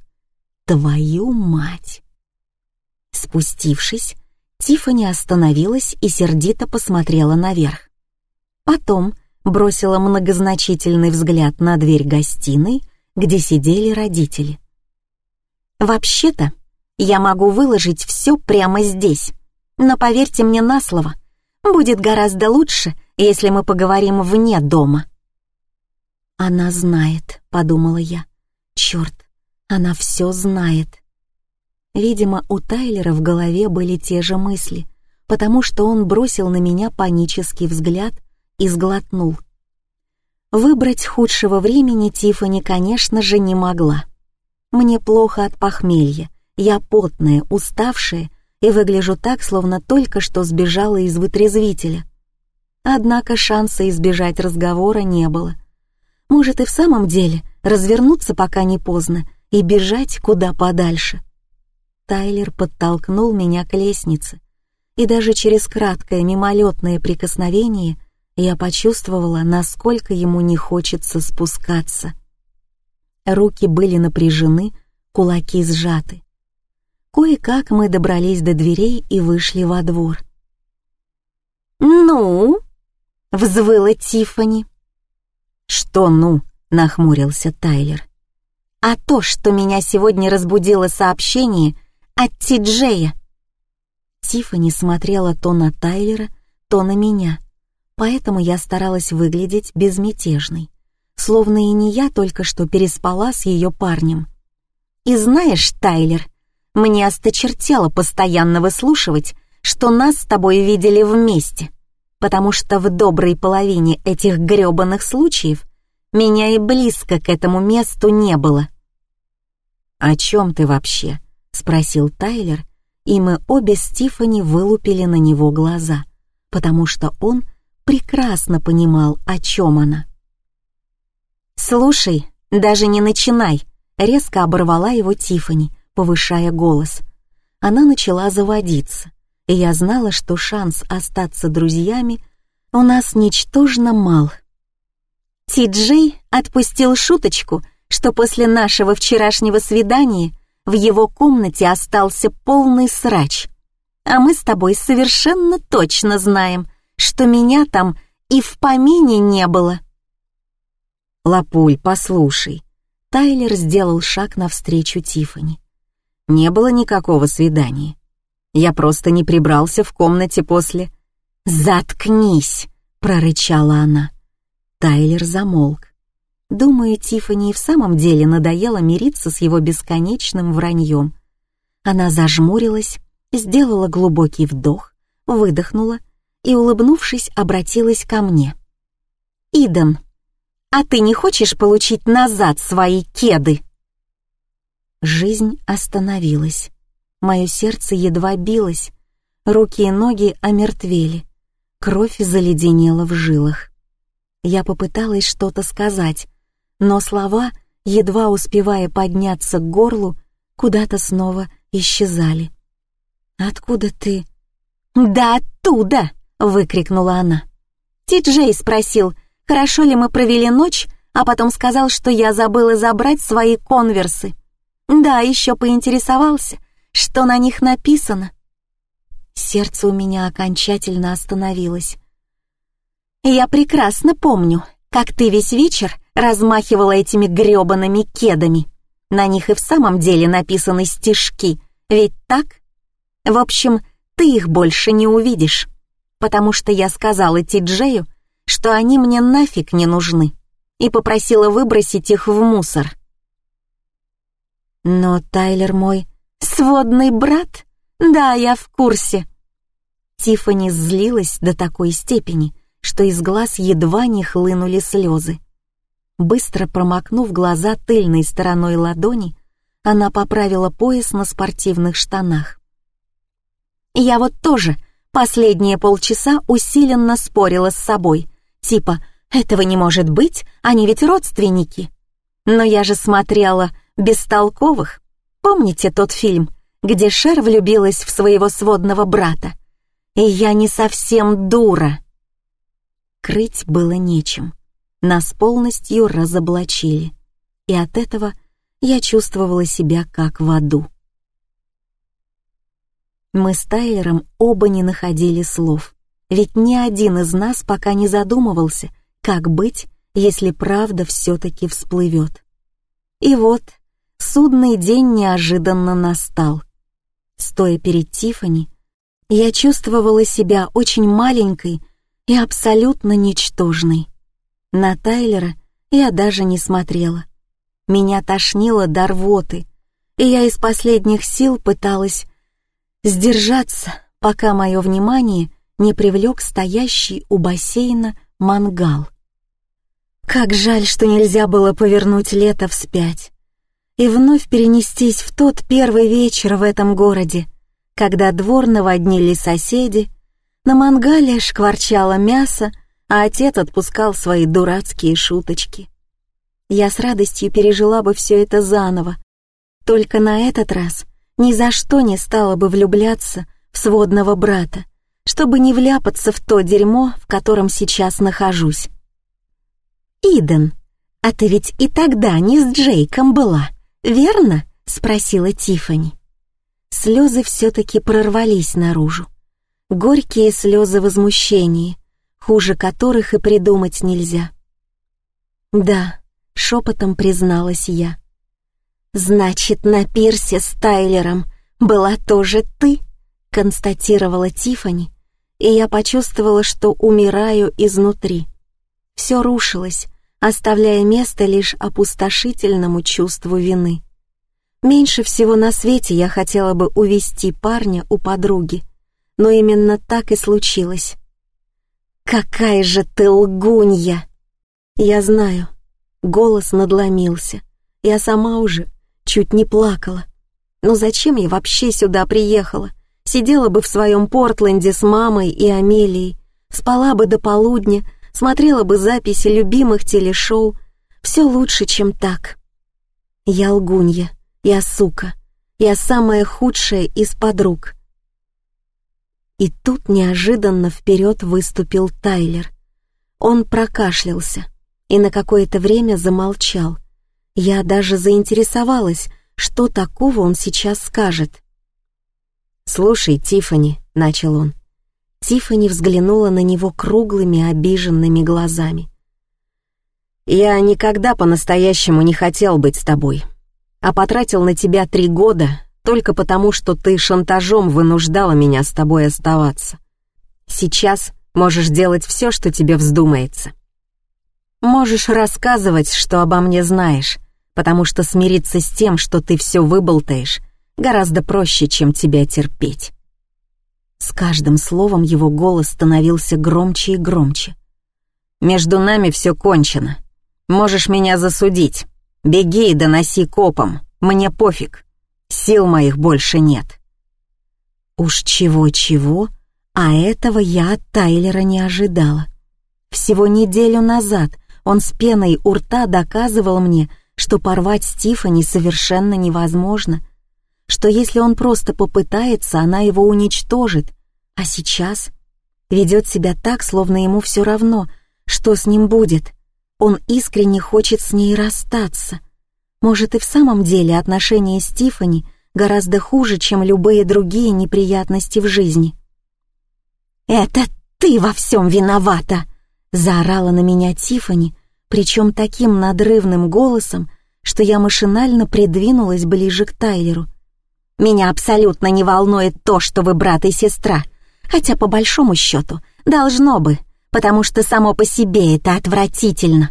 «Твою мать!». Спустившись, Тиффани остановилась и сердито посмотрела наверх. Потом бросила многозначительный взгляд на дверь гостиной, где сидели родители. «Вообще-то, я могу выложить все прямо здесь», но поверьте мне на слово, будет гораздо лучше, если мы поговорим вне дома». «Она знает», — подумала я. «Черт, она все знает». Видимо, у Тайлера в голове были те же мысли, потому что он бросил на меня панический взгляд и сглотнул. Выбрать худшего времени Тифани, конечно же, не могла. Мне плохо от похмелья, я потная, уставшая и выгляжу так, словно только что сбежала из вытрезвителя. Однако шанса избежать разговора не было. Может и в самом деле развернуться пока не поздно и бежать куда подальше. Тайлер подтолкнул меня к лестнице, и даже через краткое мимолетное прикосновение я почувствовала, насколько ему не хочется спускаться. Руки были напряжены, кулаки сжаты. Кое-как мы добрались до дверей и вышли во двор. «Ну?» — взвыла Тиффани. «Что «ну?» — нахмурился Тайлер. «А то, что меня сегодня разбудило сообщение от Ти-Джея». Тиффани смотрела то на Тайлера, то на меня, поэтому я старалась выглядеть безмятежной, словно и не я только что переспала с ее парнем. «И знаешь, Тайлер, мне осточертело постоянно выслушивать, что нас с тобой видели вместе, потому что в доброй половине этих грёбаных случаев меня и близко к этому месту не было. «О чем ты вообще?» — спросил Тайлер, и мы обе с Тиффани вылупили на него глаза, потому что он прекрасно понимал, о чем она. «Слушай, даже не начинай», — резко оборвала его Тиффани, повышая голос. Она начала заводиться, и я знала, что шанс остаться друзьями у нас ничтожно мал. Ти-Джей отпустил шуточку, что после нашего вчерашнего свидания в его комнате остался полный срач. А мы с тобой совершенно точно знаем, что меня там и в помине не было. «Лапуль, послушай». Тайлер сделал шаг навстречу Тифани не было никакого свидания. Я просто не прибрался в комнате после... «Заткнись!» — прорычала она. Тайлер замолк. Думаю, Тиффани в самом деле надоело мириться с его бесконечным враньем. Она зажмурилась, сделала глубокий вдох, выдохнула и, улыбнувшись, обратилась ко мне. «Иден, а ты не хочешь получить назад свои кеды?» Жизнь остановилась. Мое сердце едва билось, руки и ноги омертвели, кровь заледенела в жилах. Я попыталась что-то сказать, но слова, едва успевая подняться к горлу, куда-то снова исчезали. «Откуда ты?» «Да оттуда!» — выкрикнула она. Ти-Джей спросил, хорошо ли мы провели ночь, а потом сказал, что я забыла забрать свои конверсы. Да, еще поинтересовался, что на них написано. Сердце у меня окончательно остановилось. Я прекрасно помню, как ты весь вечер размахивала этими грёбаными кедами. На них и в самом деле написаны стишки, ведь так? В общем, ты их больше не увидишь, потому что я сказала Ти-Джею, что они мне нафиг не нужны, и попросила выбросить их в мусор. Но Тайлер мой сводный брат? Да, я в курсе. Тиффани злилась до такой степени, что из глаз едва не хлынули слезы. Быстро промокнув глаза тыльной стороной ладони, она поправила пояс на спортивных штанах. Я вот тоже последние полчаса усиленно спорила с собой, типа «этого не может быть, они ведь родственники». Но я же смотрела «Бестолковых». Помните тот фильм, где Шер влюбилась в своего сводного брата? И я не совсем дура. Крыть было нечем. Нас полностью разоблачили. И от этого я чувствовала себя как в аду. Мы с Тайлером оба не находили слов, ведь ни один из нас пока не задумывался, как быть, если правда все-таки всплывет. И вот, судный день неожиданно настал. Стоя перед Тифани, я чувствовала себя очень маленькой и абсолютно ничтожной. На Тайлера я даже не смотрела. Меня тошнило до рвоты, и я из последних сил пыталась сдержаться, пока мое внимание не привлек стоящий у бассейна мангал. Как жаль, что нельзя было повернуть лето вспять и вновь перенестись в тот первый вечер в этом городе, когда двор наводнили соседи, на мангале шкварчало мясо, а отец отпускал свои дурацкие шуточки. Я с радостью пережила бы все это заново, только на этот раз ни за что не стала бы влюбляться в сводного брата, чтобы не вляпаться в то дерьмо, в котором сейчас нахожусь. «Иден, а ты ведь и тогда не с Джейком была, верно?» — спросила Тифани. Слезы все-таки прорвались наружу. Горькие слезы возмущения, хуже которых и придумать нельзя. «Да», — шепотом призналась я. «Значит, на пирсе с Тайлером была тоже ты?» — констатировала Тифани, и я почувствовала, что умираю изнутри. Все рушилось, оставляя место лишь опустошительному чувству вины. Меньше всего на свете я хотела бы увести парня у подруги, но именно так и случилось. «Какая же ты лгунья!» Я знаю, голос надломился. Я сама уже чуть не плакала. Но зачем я вообще сюда приехала? Сидела бы в своем Портленде с мамой и Амелией, спала бы до полудня, смотрела бы записи любимых телешоу. Все лучше, чем так. Я лгунья, я сука, я самая худшая из подруг. И тут неожиданно вперед выступил Тайлер. Он прокашлялся и на какое-то время замолчал, я даже заинтересовалась, что такого он сейчас скажет. «Слушай, Тифани, начал он. Тифани взглянула на него круглыми обиженными глазами. «Я никогда по-настоящему не хотел быть с тобой, а потратил на тебя три года только потому, что ты шантажом вынуждала меня с тобой оставаться. Сейчас можешь делать все, что тебе вздумается. Можешь рассказывать, что обо мне знаешь, потому что смириться с тем, что ты все выболтаешь, гораздо проще, чем тебя терпеть. С каждым словом его голос становился громче и громче. «Между нами все кончено. Можешь меня засудить. Беги и доноси копам. Мне пофиг. Сил моих больше нет». Уж чего-чего, а этого я от Тайлера не ожидала. Всего неделю назад он с пеной у рта доказывал мне, что порвать Стифани совершенно невозможно, что если он просто попытается, она его уничтожит, а сейчас ведет себя так, словно ему все равно, что с ним будет. Он искренне хочет с ней расстаться. Может, и в самом деле отношения с Тифани гораздо хуже, чем любые другие неприятности в жизни. «Это ты во всем виновата!» — заорала на меня Тифани, причем таким надрывным голосом, что я машинально придвинулась ближе к Тайлеру. «Меня абсолютно не волнует то, что вы брат и сестра, хотя по большому счету должно бы, потому что само по себе это отвратительно.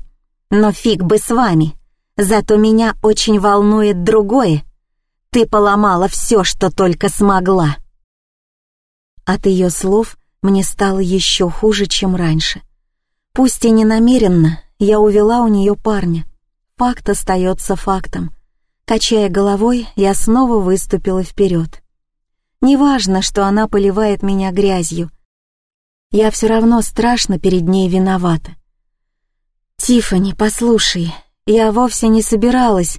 Но фиг бы с вами, зато меня очень волнует другое. Ты поломала все, что только смогла». От ее слов мне стало еще хуже, чем раньше. Пусть и не намеренно, я увела у нее парня. Факт остается фактом. Качая головой, я снова выступила вперед. Неважно, что она поливает меня грязью. Я все равно страшно перед ней виновата. Тифани, послушай, я вовсе не собиралась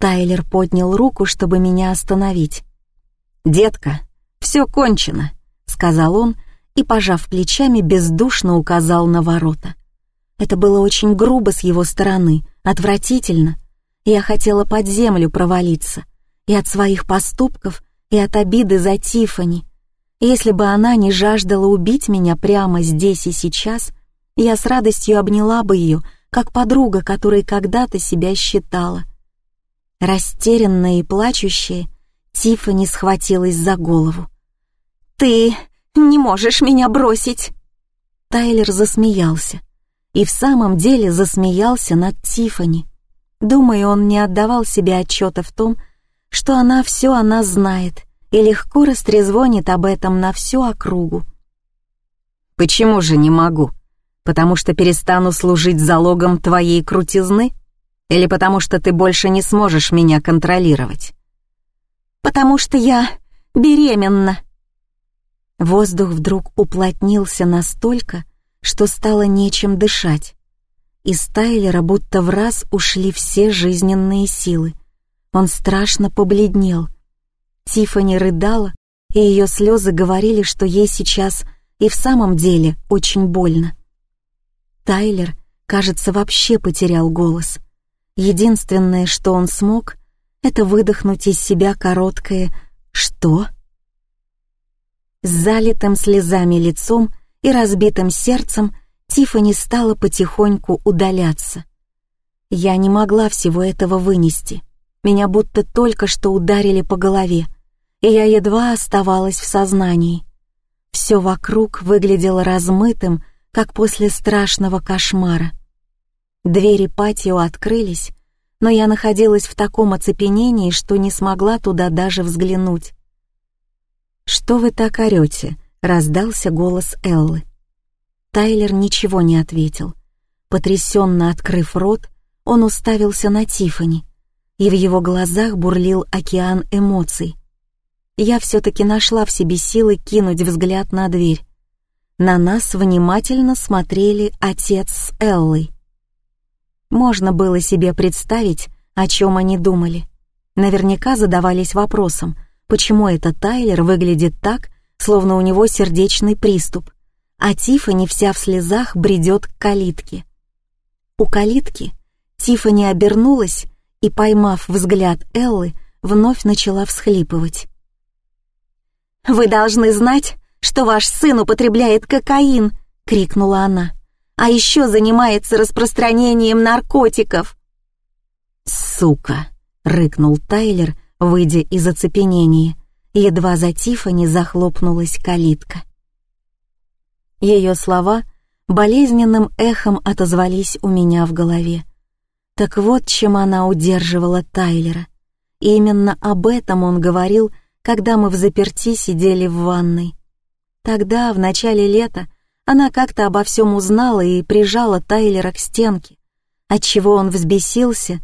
Тайлер поднял руку, чтобы меня остановить. «Детка, все кончено», — сказал он и, пожав плечами, бездушно указал на ворота. Это было очень грубо с его стороны, отвратительно. Я хотела под землю провалиться. И от своих поступков, и от обиды за Тифани. Если бы она не жаждала убить меня прямо здесь и сейчас, я с радостью обняла бы ее, как подруга, которой когда-то себя считала. Растерянная и плачущая, Тиффани схватилась за голову. «Ты не можешь меня бросить!» Тайлер засмеялся. И в самом деле засмеялся над Тиффани. Думаю, он не отдавал себе отчета в том, что она все о нас знает и легко растрезвонит об этом на всю округу. «Почему же не могу? Потому что перестану служить залогом твоей крутизны?» Или потому что ты больше не сможешь меня контролировать? Потому что я беременна. Воздух вдруг уплотнился настолько, что стало нечем дышать. Из Тайлера будто в раз ушли все жизненные силы. Он страшно побледнел. Тиффани рыдала, и ее слезы говорили, что ей сейчас и в самом деле очень больно. Тайлер, кажется, вообще потерял голос — Единственное, что он смог, это выдохнуть из себя короткое «Что?». С залитым слезами лицом и разбитым сердцем Тиффани стала потихоньку удаляться. Я не могла всего этого вынести. Меня будто только что ударили по голове, и я едва оставалась в сознании. Все вокруг выглядело размытым, как после страшного кошмара. Двери патио открылись, но я находилась в таком оцепенении, что не смогла туда даже взглянуть. «Что вы так орете?» — раздался голос Эллы. Тайлер ничего не ответил. Потрясенно открыв рот, он уставился на Тифани, и в его глазах бурлил океан эмоций. Я все-таки нашла в себе силы кинуть взгляд на дверь. На нас внимательно смотрели отец с Эллой. Можно было себе представить, о чем они думали. Наверняка задавались вопросом, почему этот Тайлер выглядит так, словно у него сердечный приступ, а Тиффани вся в слезах бредет к калитке. У калитки Тиффани обернулась и, поймав взгляд Эллы, вновь начала всхлипывать. «Вы должны знать, что ваш сын употребляет кокаин!» — крикнула она а еще занимается распространением наркотиков. «Сука!» — рыкнул Тайлер, выйдя из оцепенения. Едва за Тифани захлопнулась калитка. Ее слова болезненным эхом отозвались у меня в голове. Так вот, чем она удерживала Тайлера. И именно об этом он говорил, когда мы в заперти сидели в ванной. Тогда, в начале лета, она как-то обо всем узнала и прижала Тайлера к стенке, отчего он взбесился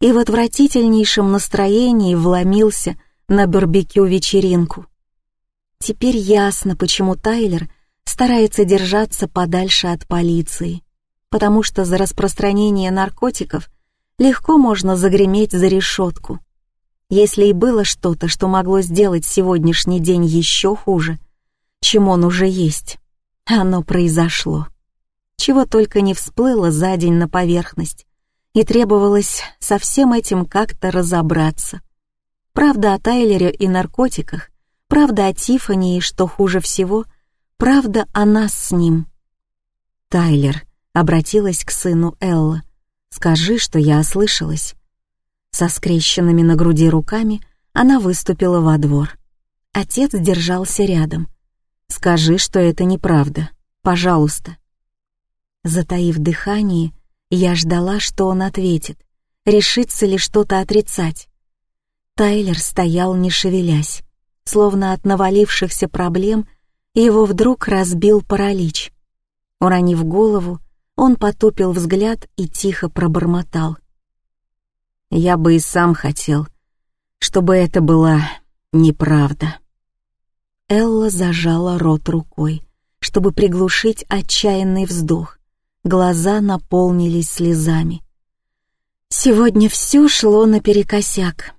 и в отвратительнейшем настроении вломился на барбекю-вечеринку. Теперь ясно, почему Тайлер старается держаться подальше от полиции, потому что за распространение наркотиков легко можно загреметь за решетку. Если и было что-то, что могло сделать сегодняшний день еще хуже, чем он уже есть, оно произошло. Чего только не всплыло за день на поверхность, и требовалось со всем этим как-то разобраться. Правда о Тайлере и наркотиках, правда о Тиффани и, что хуже всего, правда о нас с ним. «Тайлер», — обратилась к сыну Элла, — «скажи, что я ослышалась». Со скрещенными на груди руками она выступила во двор. Отец держался рядом. «Скажи, что это неправда. Пожалуйста». Затаив дыхание, я ждала, что он ответит, решится ли что-то отрицать. Тайлер стоял, не шевелясь, словно от навалившихся проблем его вдруг разбил паралич. Уронив голову, он потупил взгляд и тихо пробормотал. Я бы и сам хотел, чтобы это была неправда. Элла зажала рот рукой, чтобы приглушить отчаянный вздох. Глаза наполнились слезами. Сегодня все шло наперекосяк.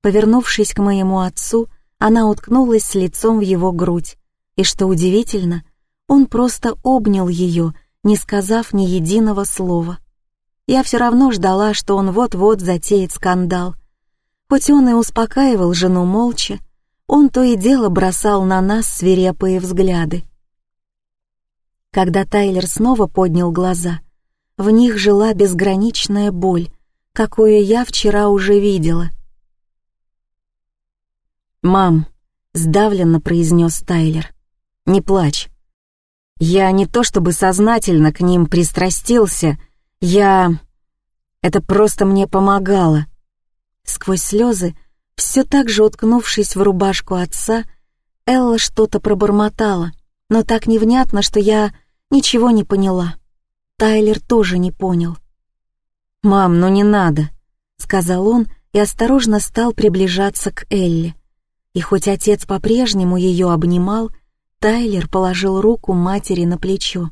Повернувшись к моему отцу, она уткнулась лицом в его грудь, и, что удивительно, он просто обнял ее, не сказав ни единого слова. Я все равно ждала, что он вот-вот затеет скандал. Хоть он и успокаивал жену молча, он то и дело бросал на нас свирепые взгляды. Когда Тайлер снова поднял глаза, в них жила безграничная боль, какую я вчера уже видела. «Мам», — сдавленно произнес Тайлер, — «не плачь. Я не то чтобы сознательно к ним пристрастился, — я... Это просто мне помогало. Сквозь слезы, все так же уткнувшись в рубашку отца, Элла что-то пробормотала, но так невнятно, что я ничего не поняла. Тайлер тоже не понял. «Мам, ну не надо», — сказал он и осторожно стал приближаться к Элле. И хоть отец по-прежнему ее обнимал, Тайлер положил руку матери на плечо.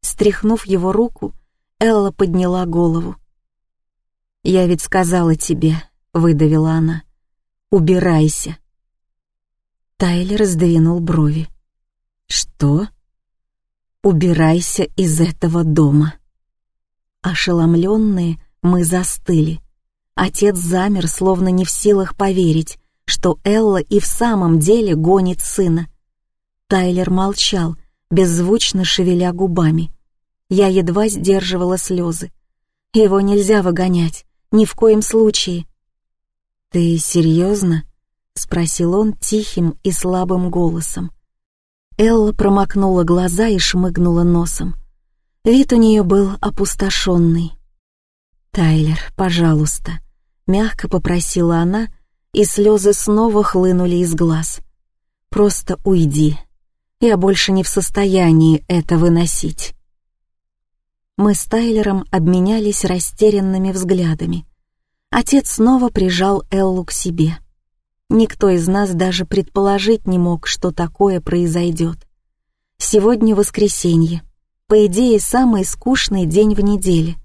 Стряхнув его руку, Элла подняла голову. «Я ведь сказала тебе», — выдавила она. «Убирайся». Тайлер сдвинул брови. «Что?» «Убирайся из этого дома». Ошеломленные, мы застыли. Отец замер, словно не в силах поверить, что Элла и в самом деле гонит сына. Тайлер молчал, беззвучно шевеля губами. Я едва сдерживала слезы. Его нельзя выгонять, ни в коем случае. «Ты серьезно?» — спросил он тихим и слабым голосом. Элла промокнула глаза и шмыгнула носом. Вид у нее был опустошенный. «Тайлер, пожалуйста», — мягко попросила она, и слезы снова хлынули из глаз. «Просто уйди. Я больше не в состоянии это выносить». Мы с Тайлером обменялись растерянными взглядами. Отец снова прижал Эллу к себе. Никто из нас даже предположить не мог, что такое произойдет. Сегодня воскресенье. По идее, самый скучный день в неделе.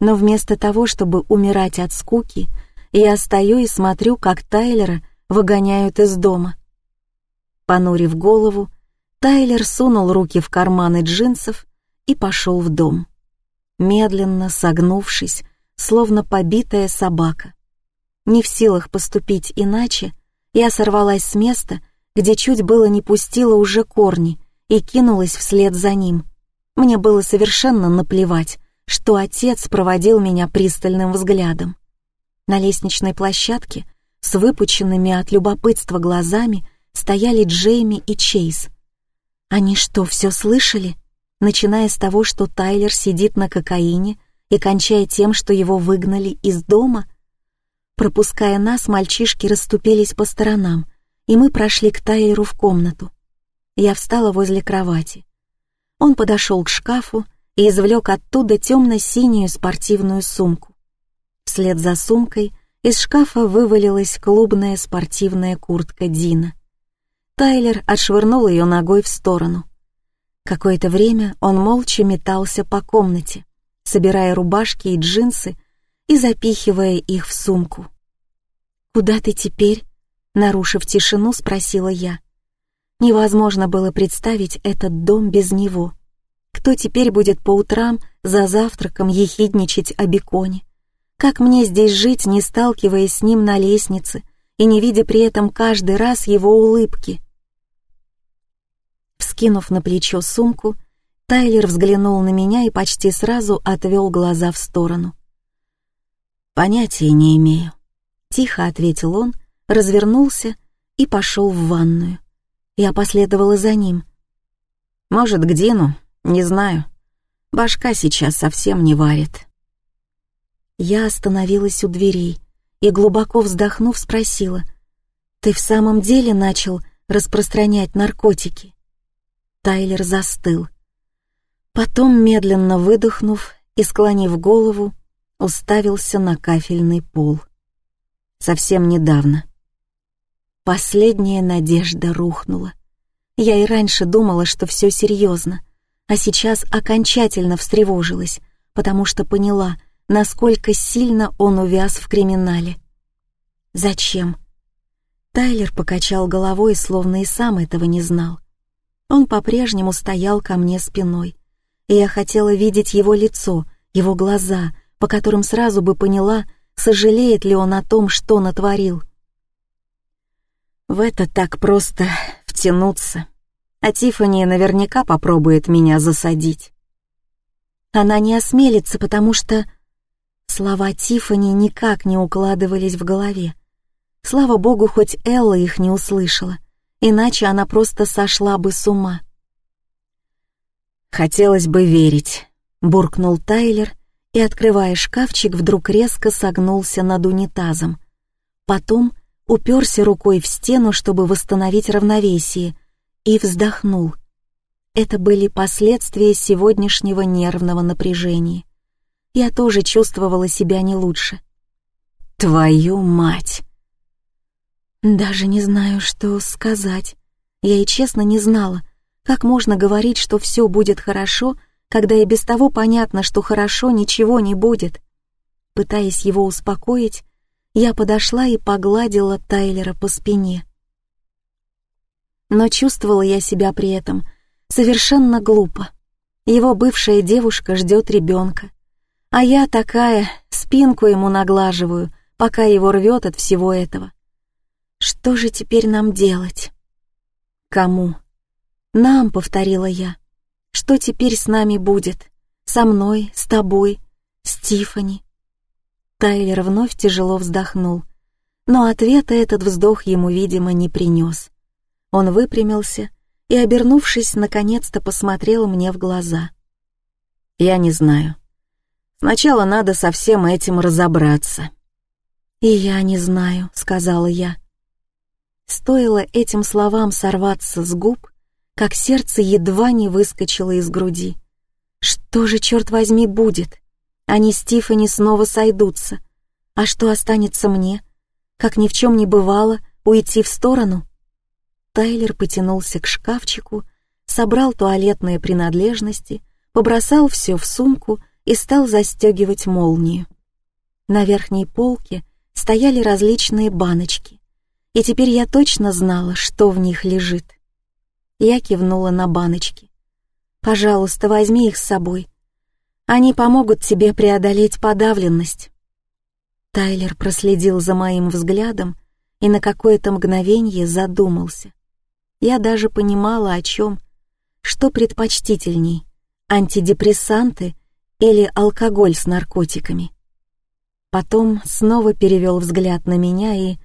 Но вместо того, чтобы умирать от скуки, я стою и смотрю, как Тайлера выгоняют из дома. Понурив голову, Тайлер сунул руки в карманы джинсов и пошел в дом. Медленно согнувшись, словно побитая собака. Не в силах поступить иначе, я сорвалась с места, где чуть было не пустила уже корни, и кинулась вслед за ним. Мне было совершенно наплевать, что отец проводил меня пристальным взглядом. На лестничной площадке с выпученными от любопытства глазами стояли Джейми и Чейз. Они что, все слышали? начиная с того, что Тайлер сидит на кокаине и кончая тем, что его выгнали из дома. Пропуская нас, мальчишки расступились по сторонам, и мы прошли к Тайлеру в комнату. Я встала возле кровати. Он подошел к шкафу и извлек оттуда темно-синюю спортивную сумку. Вслед за сумкой из шкафа вывалилась клубная спортивная куртка Дина. Тайлер отшвырнул ее ногой в сторону. Какое-то время он молча метался по комнате, собирая рубашки и джинсы и запихивая их в сумку. «Куда ты теперь?» — нарушив тишину, спросила я. Невозможно было представить этот дом без него. Кто теперь будет по утрам за завтраком ехидничать о беконе? Как мне здесь жить, не сталкиваясь с ним на лестнице и не видя при этом каждый раз его улыбки? Вскинув на плечо сумку, Тайлер взглянул на меня и почти сразу отвел глаза в сторону. «Понятия не имею», — тихо ответил он, развернулся и пошел в ванную. Я последовала за ним. «Может, к Дину? Не знаю. Башка сейчас совсем не варит». Я остановилась у дверей и, глубоко вздохнув, спросила, «Ты в самом деле начал распространять наркотики?» Тайлер застыл. Потом, медленно выдохнув и склонив голову, уставился на кафельный пол. Совсем недавно. Последняя надежда рухнула. Я и раньше думала, что все серьезно, а сейчас окончательно встревожилась, потому что поняла, насколько сильно он увяз в криминале. Зачем? Тайлер покачал головой, словно и сам этого не знал. Он по-прежнему стоял ко мне спиной, и я хотела видеть его лицо, его глаза, по которым сразу бы поняла, сожалеет ли он о том, что натворил. В это так просто втянуться, а Тиффани наверняка попробует меня засадить. Она не осмелится, потому что... Слова Тиффани никак не укладывались в голове. Слава богу, хоть Элла их не услышала — иначе она просто сошла бы с ума. «Хотелось бы верить», — буркнул Тайлер и, открывая шкафчик, вдруг резко согнулся над унитазом. Потом уперся рукой в стену, чтобы восстановить равновесие, и вздохнул. Это были последствия сегодняшнего нервного напряжения. Я тоже чувствовала себя не лучше. «Твою мать!» Даже не знаю, что сказать. Я и честно не знала, как можно говорить, что все будет хорошо, когда и без того понятно, что хорошо ничего не будет. Пытаясь его успокоить, я подошла и погладила Тайлера по спине. Но чувствовала я себя при этом совершенно глупо. Его бывшая девушка ждет ребенка, а я такая, спинку ему наглаживаю, пока его рвет от всего этого. Что же теперь нам делать? Кому? Нам, повторила я. Что теперь с нами будет? Со мной, с тобой, с Тифани. Тайлер вновь тяжело вздохнул, но ответа этот вздох ему, видимо, не принес. Он выпрямился и, обернувшись, наконец-то посмотрел мне в глаза. «Я не знаю. Сначала надо со всем этим разобраться». «И я не знаю», — сказала я. Стоило этим словам сорваться с губ, как сердце едва не выскочило из груди. Что же, черт возьми, будет? Они с Тиффани снова сойдутся. А что останется мне? Как ни в чем не бывало, уйти в сторону? Тайлер потянулся к шкафчику, собрал туалетные принадлежности, побросал все в сумку и стал застегивать молнию. На верхней полке стояли различные баночки и теперь я точно знала, что в них лежит. Я кивнула на баночки. «Пожалуйста, возьми их с собой. Они помогут тебе преодолеть подавленность». Тайлер проследил за моим взглядом и на какое-то мгновение задумался. Я даже понимала, о чем, что предпочтительней, антидепрессанты или алкоголь с наркотиками. Потом снова перевел взгляд на меня и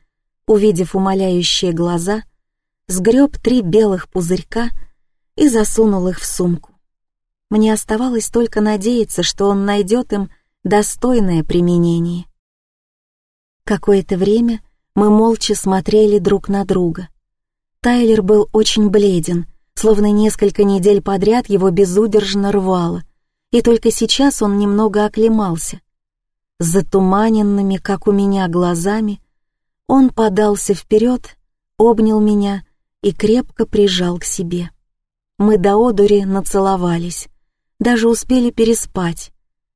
увидев умоляющие глаза, сгреб три белых пузырька и засунул их в сумку. Мне оставалось только надеяться, что он найдет им достойное применение. Какое-то время мы молча смотрели друг на друга. Тайлер был очень бледен, словно несколько недель подряд его безудержно рвало, и только сейчас он немного оклемался. С затуманенными, как у меня, глазами он подался вперед, обнял меня и крепко прижал к себе. Мы до одури нацеловались, даже успели переспать,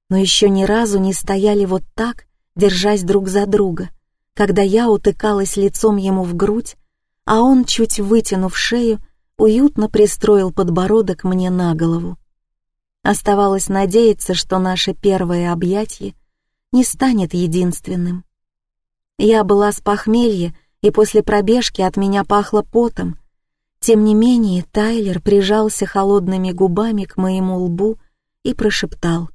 но еще ни разу не стояли вот так, держась друг за друга, когда я утыкалась лицом ему в грудь, а он, чуть вытянув шею, уютно пристроил подбородок мне на голову. Оставалось надеяться, что наше первое объятие не станет единственным. Я была с похмелья, и после пробежки от меня пахло потом. Тем не менее, Тайлер прижался холодными губами к моему лбу и прошептал.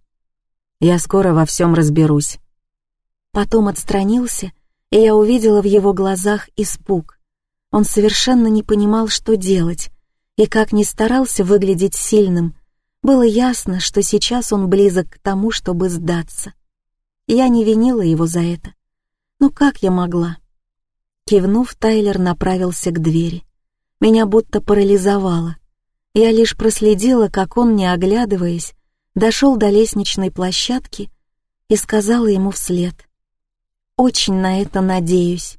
«Я скоро во всем разберусь». Потом отстранился, и я увидела в его глазах испуг. Он совершенно не понимал, что делать, и как ни старался выглядеть сильным, было ясно, что сейчас он близок к тому, чтобы сдаться. Я не винила его за это. Ну как я могла? Кивнув, Тайлер направился к двери. Меня будто парализовало. Я лишь проследила, как он, не оглядываясь, дошел до лестничной площадки и сказала ему вслед. «Очень на это надеюсь».